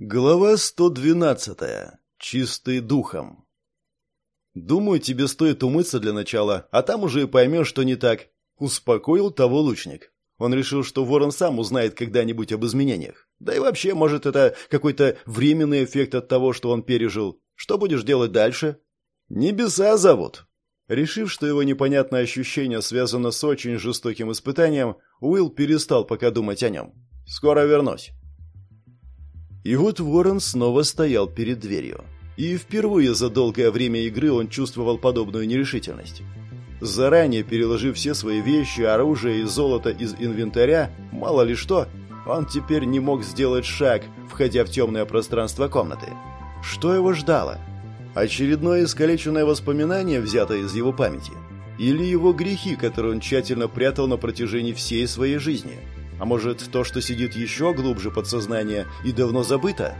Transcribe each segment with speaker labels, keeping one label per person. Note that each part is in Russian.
Speaker 1: Глава 112. Чистый духом. «Думаю, тебе стоит умыться для начала, а там уже и поймешь, что не так», — успокоил того лучник. Он решил, что ворон сам узнает когда-нибудь об изменениях. Да и вообще, может, это какой-то временный эффект от того, что он пережил. Что будешь делать дальше? «Небеса зовут». Решив, что его непонятное ощущение связано с очень жестоким испытанием, Уилл перестал пока думать о нем. «Скоро вернусь». И вот Ворон снова стоял перед дверью. И впервые за долгое время игры он чувствовал подобную нерешительность. Заранее переложив все свои вещи, оружие и золото из инвентаря, мало ли что, он теперь не мог сделать шаг, входя в темное пространство комнаты. Что его ждало? Очередное искалеченное воспоминание, взятое из его памяти? Или его грехи, которые он тщательно прятал на протяжении всей своей жизни – а может, то, что сидит еще глубже подсознания и давно забыто?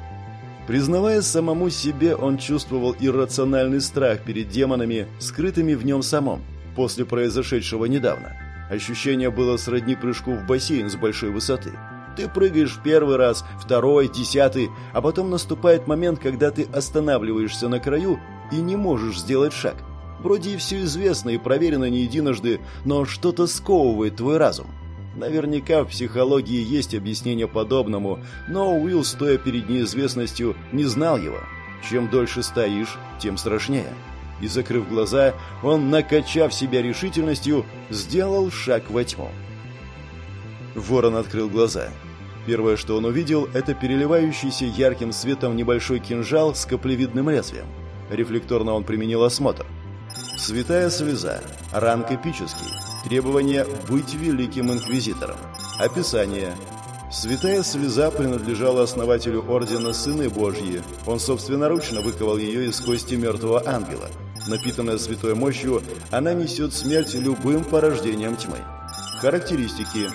Speaker 1: Признавая самому себе, он чувствовал иррациональный страх перед демонами, скрытыми в нем самом, после произошедшего недавно. Ощущение было сродни прыжку в бассейн с большой высоты. Ты прыгаешь в первый раз, второй, десятый, а потом наступает момент, когда ты останавливаешься на краю и не можешь сделать шаг. Вроде и все известно и проверено не единожды, но что-то сковывает твой разум. Наверняка в психологии есть объяснение подобному, но Уилл, стоя перед неизвестностью, не знал его. Чем дольше стоишь, тем страшнее. И, закрыв глаза, он, накачав себя решительностью, сделал шаг во тьму. Ворон открыл глаза. Первое, что он увидел, это переливающийся ярким светом небольшой кинжал с каплевидным лезвием. Рефлекторно он применил осмотр. Святая слеза. Ранг эпический. Требование «быть великим инквизитором». Описание. Святая слеза принадлежала основателю Ордена Сыны Божьи. Он собственноручно выковал ее из кости мертвого ангела. Напитанная святой мощью, она несет смерть любым порождением тьмы. Характеристики.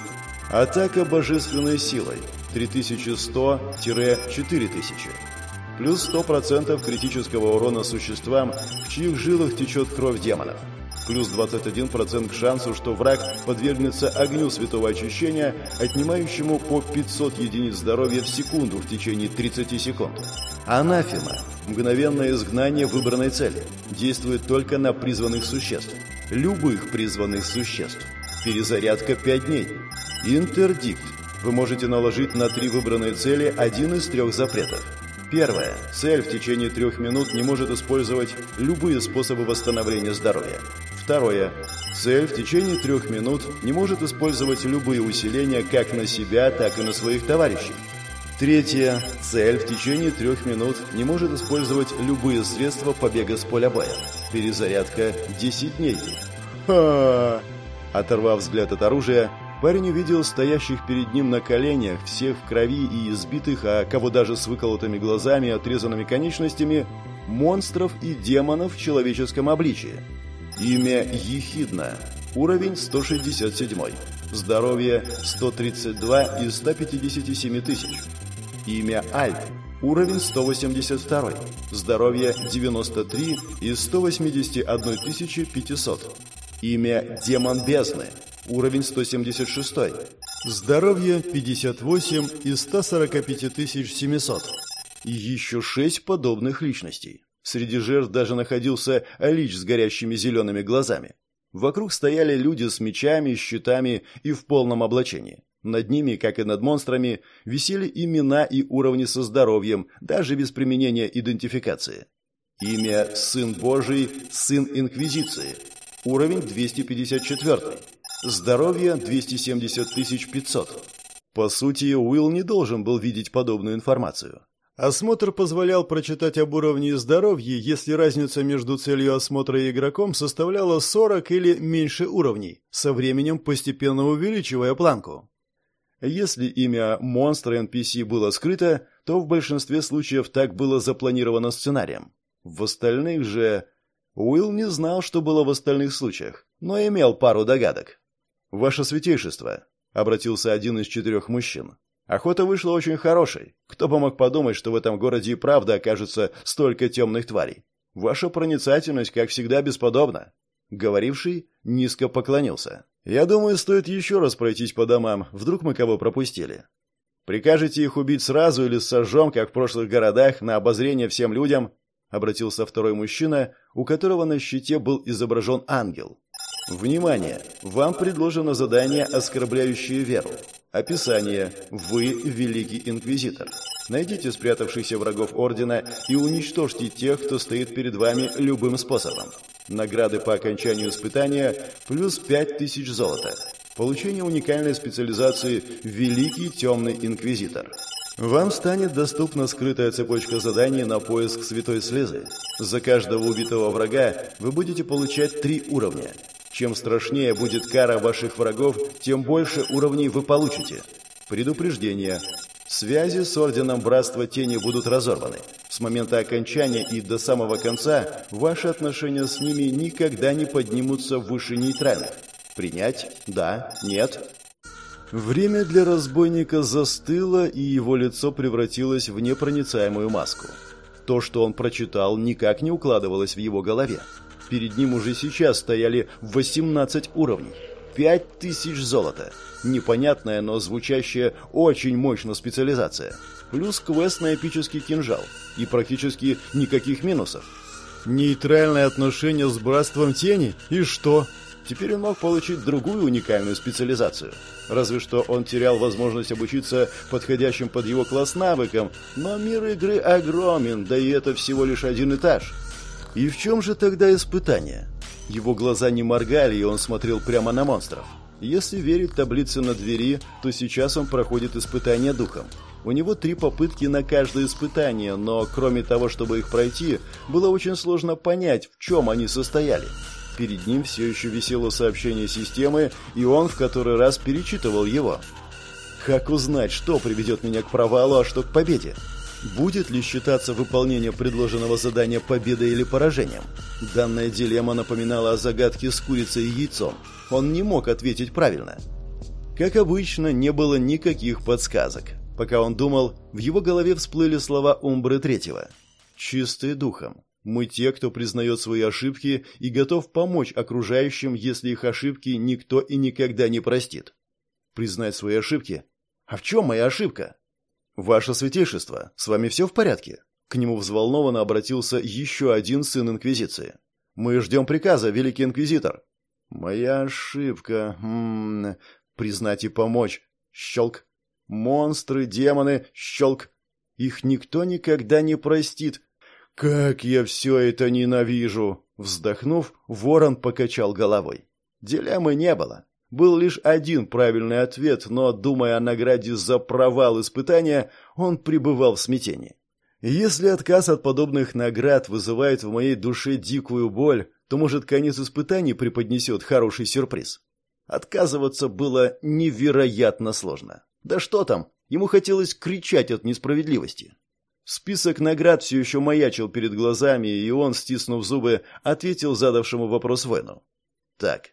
Speaker 1: Атака божественной силой 3100-4000. Плюс 100% критического урона существам, в чьих жилах течет кровь демонов плюс 21% к шансу, что враг подвергнется огню святого очищения, отнимающему по 500 единиц здоровья в секунду в течение 30 секунд. Анафема – мгновенное изгнание выбранной цели. Действует только на призванных существ. Любых призванных существ. Перезарядка 5 дней. Интердикт. Вы можете наложить на три выбранные цели один из трех запретов. Первое. Цель в течение трех минут не может использовать любые способы восстановления здоровья. Второе. Цель в течение трех минут не может использовать любые усиления как на себя, так и на своих товарищей. Третье. Цель в течение трех минут не может использовать любые средства побега с поля боя. Перезарядка 10 дней. Ха! Оторвав взгляд от оружия, парень увидел стоящих перед ним на коленях, всех в крови и избитых, а кого даже с выколотыми глазами отрезанными конечностями, монстров и демонов в человеческом обличии. Имя Ехидна. Уровень 167. Здоровье 132 из 157 тысяч. Имя Альп. Уровень 182. Здоровье 93 из 181 500. Имя Демон Бездны. Уровень 176. Здоровье 58 из 145 700. И еще шесть подобных личностей. Среди жертв даже находился Алич с горящими зелеными глазами. Вокруг стояли люди с мечами, щитами и в полном облачении. Над ними, как и над монстрами, висели имена и уровни со здоровьем, даже без применения идентификации. Имя «Сын Божий», «Сын Инквизиции». Уровень 254. Здоровье 270 500. По сути, Уилл не должен был видеть подобную информацию. Осмотр позволял прочитать об уровне здоровья, если разница между целью осмотра и игроком составляла 40 или меньше уровней, со временем постепенно увеличивая планку. Если имя монстра NPC было скрыто, то в большинстве случаев так было запланировано сценарием. В остальных же... Уилл не знал, что было в остальных случаях, но имел пару догадок. «Ваше святейшество», — обратился один из четырех мужчин, Охота вышла очень хорошей. Кто бы мог подумать, что в этом городе и правда окажется столько темных тварей. Ваша проницательность, как всегда, бесподобна. Говоривший низко поклонился. Я думаю, стоит еще раз пройтись по домам, вдруг мы кого пропустили. Прикажете их убить сразу или сожжем, как в прошлых городах, на обозрение всем людям?» Обратился второй мужчина, у которого на щите был изображен ангел. «Внимание! Вам предложено задание, оскорбляющее веру. Описание. Вы Великий Инквизитор. Найдите спрятавшихся врагов Ордена и уничтожьте тех, кто стоит перед вами любым способом. Награды по окончанию испытания плюс 5000 золота. Получение уникальной специализации «Великий темный инквизитор». Вам станет доступна скрытая цепочка заданий на поиск святой слезы. За каждого убитого врага вы будете получать три уровня. Чем страшнее будет кара ваших врагов, тем больше уровней вы получите. Предупреждение. Связи с Орденом Братства Тени будут разорваны. С момента окончания и до самого конца ваши отношения с ними никогда не поднимутся выше нейтральных. Принять? Да? Нет? Время для разбойника застыло, и его лицо превратилось в непроницаемую маску. То, что он прочитал, никак не укладывалось в его голове. Перед ним уже сейчас стояли 18 уровней. 5000 золота. Непонятная, но звучащая очень мощно специализация. Плюс квест на эпический кинжал. И практически никаких минусов. Нейтральное отношение с Братством Тени? И что? Теперь он мог получить другую уникальную специализацию. Разве что он терял возможность обучиться подходящим под его класс навыкам, но мир игры огромен, да и это всего лишь один этаж. И в чем же тогда испытание? Его глаза не моргали, и он смотрел прямо на монстров. Если верить таблице на двери, то сейчас он проходит испытание духом. У него три попытки на каждое испытание, но кроме того, чтобы их пройти, было очень сложно понять, в чем они состояли. Перед ним все еще висело сообщение системы, и он в который раз перечитывал его. Как узнать, что приведет меня к провалу, а что к победе? Будет ли считаться выполнение предложенного задания победой или поражением? Данная дилемма напоминала о загадке с курицей и яйцом. Он не мог ответить правильно. Как обычно, не было никаких подсказок. Пока он думал, в его голове всплыли слова Умбры Третьего. «Чистый духом. Мы те, кто признает свои ошибки и готов помочь окружающим, если их ошибки никто и никогда не простит. Признать свои ошибки? А в чем моя ошибка? Ваше святейшество, с вами все в порядке? К нему взволнованно обратился еще один сын Инквизиции. Мы ждем приказа, Великий Инквизитор. Моя ошибка. М -м, признать и помочь. Щелк. Монстры, демоны, щелк. Их никто никогда не простит, «Как я все это ненавижу!» Вздохнув, ворон покачал головой. Дилеммы не было. Был лишь один правильный ответ, но, думая о награде за провал испытания, он пребывал в смятении. Если отказ от подобных наград вызывает в моей душе дикую боль, то, может, конец испытаний преподнесет хороший сюрприз. Отказываться было невероятно сложно. Да что там, ему хотелось кричать от несправедливости. Список наград все еще маячил перед глазами, и он, стиснув зубы, ответил задавшему вопрос Вену. «Так,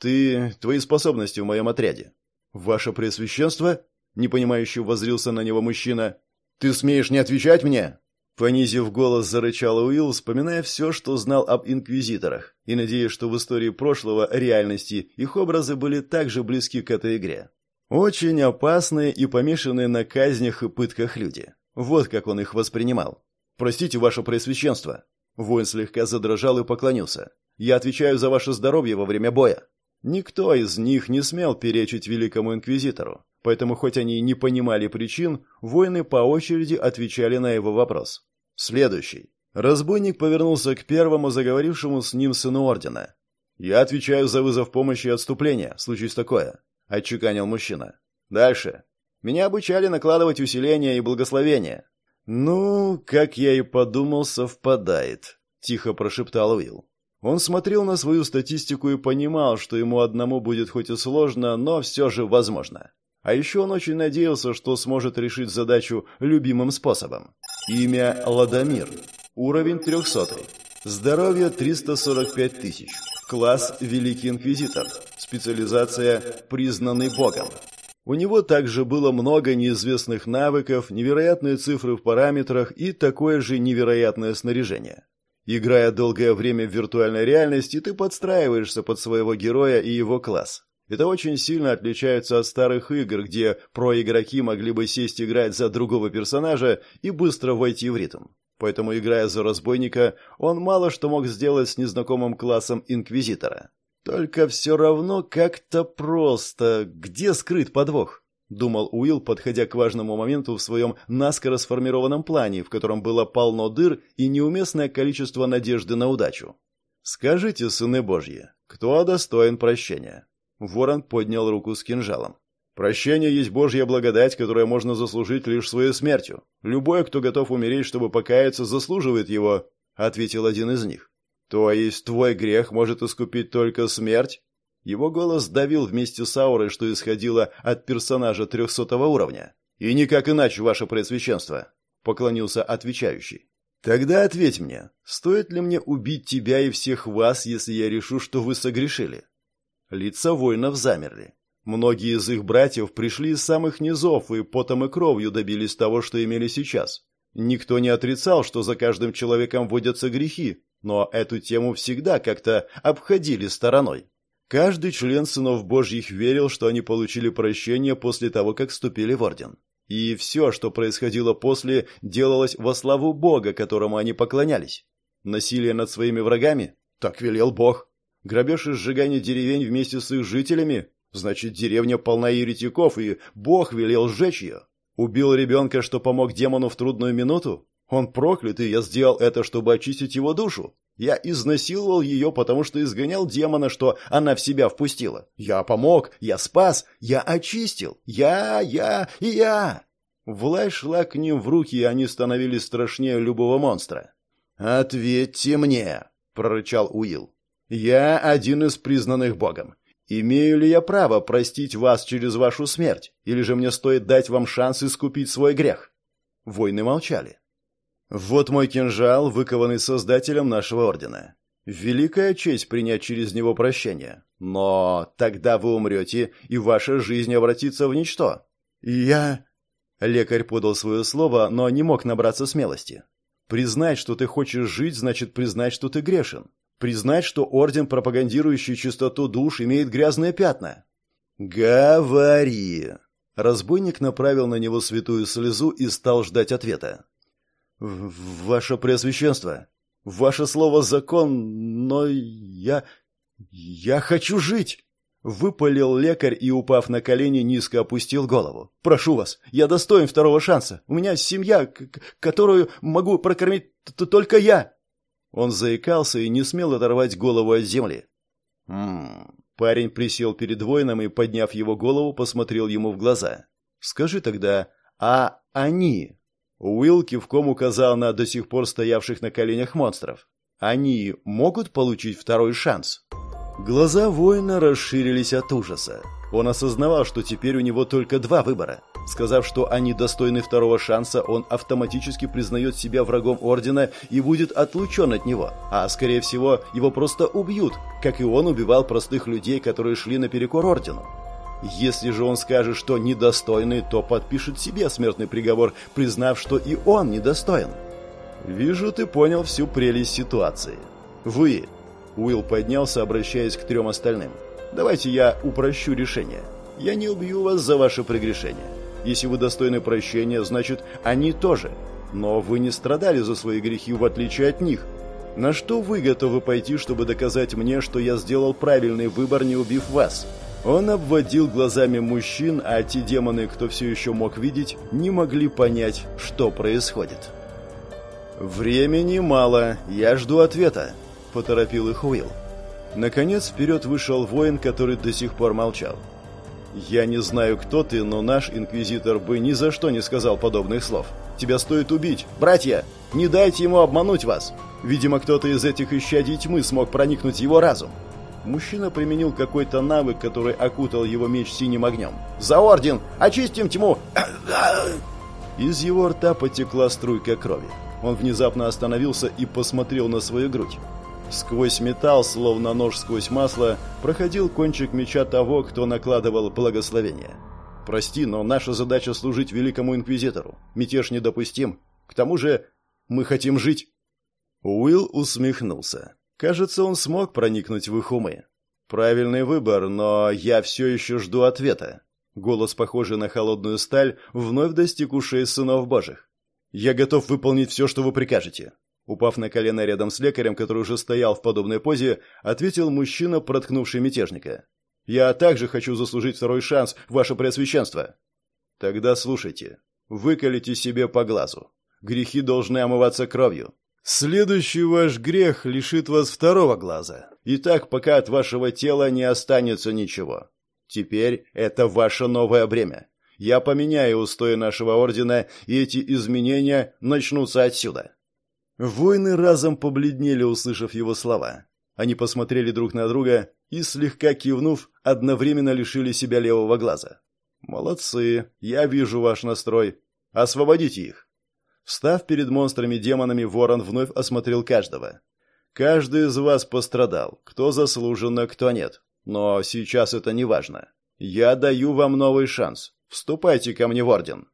Speaker 1: ты... твои способности в моем отряде». «Ваше Преосвященство?» — непонимающе воззрился на него мужчина. «Ты смеешь не отвечать мне?» Понизив голос, зарычал Уилл, вспоминая все, что знал об инквизиторах, и надеясь, что в истории прошлого реальности их образы были так же близки к этой игре. Очень опасные и помешанные на казнях и пытках люди. Вот как он их воспринимал. «Простите, ваше Преосвященство». Воин слегка задрожал и поклонился. «Я отвечаю за ваше здоровье во время боя». Никто из них не смел перечить великому инквизитору, поэтому хоть они и не понимали причин, воины по очереди отвечали на его вопрос. Следующий. Разбойник повернулся к первому заговорившему с ним сыну ордена. «Я отвечаю за вызов помощи и отступления, случись такое», — отчеканил мужчина. «Дальше. Меня обучали накладывать усиления и благословения. Ну, как я и подумал, совпадает, тихо прошептал Уилл. Он смотрел на свою статистику и понимал, что ему одному будет хоть и сложно, но все же возможно. А еще он очень надеялся, что сможет решить задачу любимым способом. Имя Ладомир. Уровень 300. Здоровье 345 тысяч. Класс Великий Инквизитор. Специализация Признанный Богом. У него также было много неизвестных навыков, невероятные цифры в параметрах и такое же невероятное снаряжение. Играя долгое время в виртуальной реальности, ты подстраиваешься под своего героя и его класс. Это очень сильно отличается от старых игр, где проигроки могли бы сесть играть за другого персонажа и быстро войти в ритм. Поэтому, играя за разбойника, он мало что мог сделать с незнакомым классом Инквизитора. Только все равно как-то просто. Где скрыт подвох? Думал Уилл, подходя к важному моменту в своем наскоро сформированном плане, в котором было полно дыр и неуместное количество надежды на удачу. «Скажите, сыны Божьи, кто достоин прощения?» Ворон поднял руку с кинжалом. «Прощение есть Божья благодать, которая можно заслужить лишь своей смертью. Любой, кто готов умереть, чтобы покаяться, заслуживает его», — ответил один из них. «То есть твой грех может искупить только смерть?» Его голос давил вместе с аурой, что исходило от персонажа трехсотого уровня. «И никак иначе, ваше Преосвященство», — поклонился отвечающий. «Тогда ответь мне, стоит ли мне убить тебя и всех вас, если я решу, что вы согрешили?» Лица воинов замерли. Многие из их братьев пришли из самых низов и потом и кровью добились того, что имели сейчас. Никто не отрицал, что за каждым человеком водятся грехи, но эту тему всегда как-то обходили стороной. Каждый член сынов Божьих верил, что они получили прощение после того, как вступили в орден. И все, что происходило после, делалось во славу Бога, которому они поклонялись. Насилие над своими врагами? Так велел Бог. Грабеж и сжигание деревень вместе с их жителями? Значит, деревня полна еретиков, и Бог велел сжечь ее. Убил ребенка, что помог демону в трудную минуту? Он проклят, и я сделал это, чтобы очистить его душу. Я изнасиловал ее, потому что изгонял демона, что она в себя впустила. Я помог, я спас, я очистил. Я, я я. Власть шла к ним в руки, и они становились страшнее любого монстра. «Ответьте мне!» — прорычал Уилл. «Я один из признанных Богом. Имею ли я право простить вас через вашу смерть, или же мне стоит дать вам шанс искупить свой грех?» Войны молчали. Вот мой кинжал, выкованный создателем нашего ордена. Великая честь принять через него прощение. Но тогда вы умрете, и ваша жизнь обратится в ничто. Я... Лекарь подал свое слово, но не мог набраться смелости. Признать, что ты хочешь жить, значит признать, что ты грешен. Признать, что орден, пропагандирующий чистоту душ, имеет грязные пятна. «Говори!» Разбойник направил на него святую слезу и стал ждать ответа. «Ваше Преосвященство, ваше слово закон, но я... я хочу жить!» Выпалил лекарь и, упав на колени, низко опустил голову. «Прошу вас, я достоин второго шанса. У меня семья, которую могу прокормить только я!» Он заикался и не смел оторвать голову от земли. «М-м-м...» Парень присел перед воином и, подняв его голову, посмотрел ему в глаза. «Скажи тогда, а они Уилл кивком указал на до сих пор стоявших на коленях монстров. Они могут получить второй шанс? Глаза воина расширились от ужаса. Он осознавал, что теперь у него только два выбора. Сказав, что они достойны второго шанса, он автоматически признает себя врагом Ордена и будет отлучен от него. А, скорее всего, его просто убьют, как и он убивал простых людей, которые шли наперекор Ордену. Если же он скажет, что недостойный, то подпишет себе смертный приговор, признав, что и он недостоин. Вижу, ты понял всю прелесть ситуации. Вы. Уилл поднялся, обращаясь к трем остальным. Давайте я упрощу решение. Я не убью вас за ваше прегрешение. Если вы достойны прощения, значит, они тоже. Но вы не страдали за свои грехи, в отличие от них. На что вы готовы пойти, чтобы доказать мне, что я сделал правильный выбор, не убив вас?» Он обводил глазами мужчин, а те демоны, кто все еще мог видеть, не могли понять, что происходит. «Времени мало, я жду ответа», — поторопил их Уилл. Наконец вперед вышел воин, который до сих пор молчал. «Я не знаю, кто ты, но наш инквизитор бы ни за что не сказал подобных слов. Тебя стоит убить. Братья, не дайте ему обмануть вас. Видимо, кто-то из этих исчадий тьмы смог проникнуть в его разум. Мужчина применил какой-то навык, который окутал его меч синим огнем. «За орден! Очистим тьму!» Из его рта потекла струйка крови. Он внезапно остановился и посмотрел на свою грудь. Сквозь металл, словно нож сквозь масло, проходил кончик меча того, кто накладывал благословение. «Прости, но наша задача служить великому инквизитору. Мятеж недопустим. К тому же мы хотим жить». Уилл усмехнулся. Кажется, он смог проникнуть в их умы. Правильный выбор, но я все еще жду ответа. Голос, похожий на холодную сталь, вновь достиг ушей сынов божьих. Я готов выполнить все, что вы прикажете. Упав на колено рядом с лекарем, который уже стоял в подобной позе, ответил мужчина, проткнувший мятежника. «Я также хочу заслужить второй шанс, ваше преосвященство». «Тогда слушайте. Выколите себе по глазу. Грехи должны омываться кровью. Следующий ваш грех лишит вас второго глаза. И так, пока от вашего тела не останется ничего. Теперь это ваше новое бремя. Я поменяю устои нашего ордена, и эти изменения начнутся отсюда». Воины разом побледнели, услышав его слова. Они посмотрели друг на друга и, слегка кивнув, одновременно лишили себя левого глаза. «Молодцы, я вижу ваш настрой. Освободите их!» Встав перед монстрами-демонами, ворон вновь осмотрел каждого. «Каждый из вас пострадал, кто заслуженно, кто нет. Но сейчас это не важно. Я даю вам новый шанс. Вступайте ко мне в орден».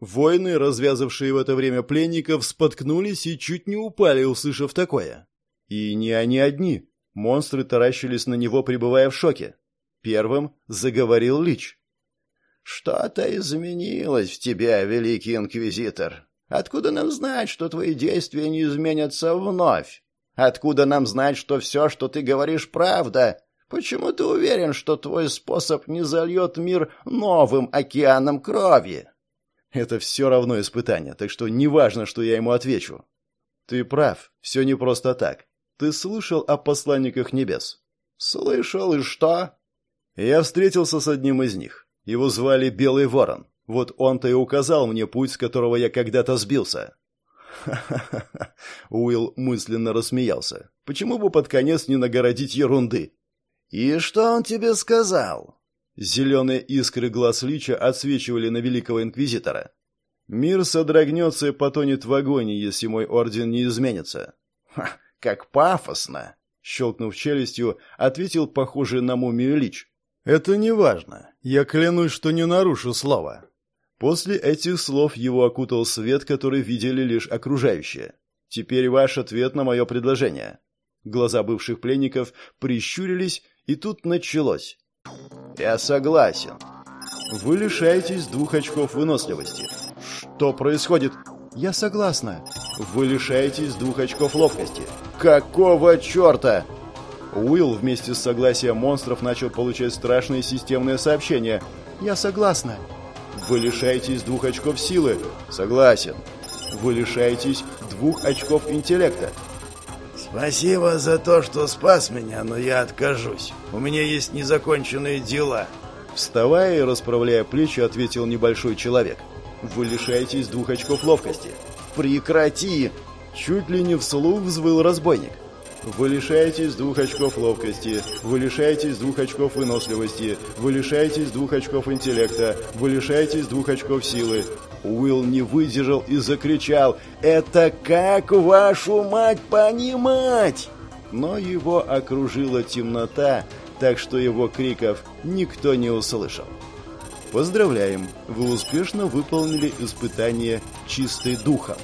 Speaker 1: Воины, развязавшие в это время пленников, споткнулись и чуть не упали, услышав такое. И не они одни. Монстры таращились на него, пребывая в шоке. Первым заговорил Лич. «Что-то изменилось в тебе, великий инквизитор. Откуда нам знать, что твои действия не изменятся вновь? Откуда нам знать, что все, что ты говоришь, правда? Почему ты уверен, что твой способ не зальет мир новым океаном крови?» Это все равно испытание, так что неважно, что я ему отвечу. Ты прав, все не просто так. Ты слышал о посланниках небес? Слышал, и что? Я встретился с одним из них. Его звали Белый Ворон. Вот он-то и указал мне путь, с которого я когда-то сбился. Ха-ха-ха. Уилл мысленно рассмеялся. Почему бы под конец не нагородить ерунды? И что он тебе сказал? Зеленые искры глаз Лича отсвечивали на великого инквизитора. «Мир содрогнется и потонет в огонь, если мой орден не изменится». «Ха, как пафосно!» — щелкнув челюстью, ответил похожий на мумию Лич. «Это не важно. Я клянусь, что не нарушу слова». После этих слов его окутал свет, который видели лишь окружающие. «Теперь ваш ответ на мое предложение». Глаза бывших пленников прищурились, и тут началось. Я согласен. Вы лишаетесь двух очков выносливости. Что происходит? Я согласна. Вы лишаетесь двух очков ловкости. Какого черта? Уилл вместе с согласием монстров начал получать страшные системные сообщения. Я согласна. Вы лишаетесь двух очков силы. Согласен. Вы лишаетесь двух очков интеллекта.
Speaker 2: «Спасибо за то, что спас меня, но я откажусь. У меня есть незаконченные дела».
Speaker 1: Вставая и расправляя плечи, ответил небольшой человек. «Вы лишаетесь двух очков ловкости». «Прекрати!» Чуть ли не вслух взвыл разбойник. Вы лишаетесь двух очков ловкости, вы лишаетесь двух очков выносливости, вы лишаетесь двух очков интеллекта, вы лишаетесь двух очков силы, Уилл не выдержал и закричал «Это как вашу мать понимать?» Но его окружила темнота, так что его криков никто не услышал. Поздравляем, вы успешно выполнили испытание чистой духом.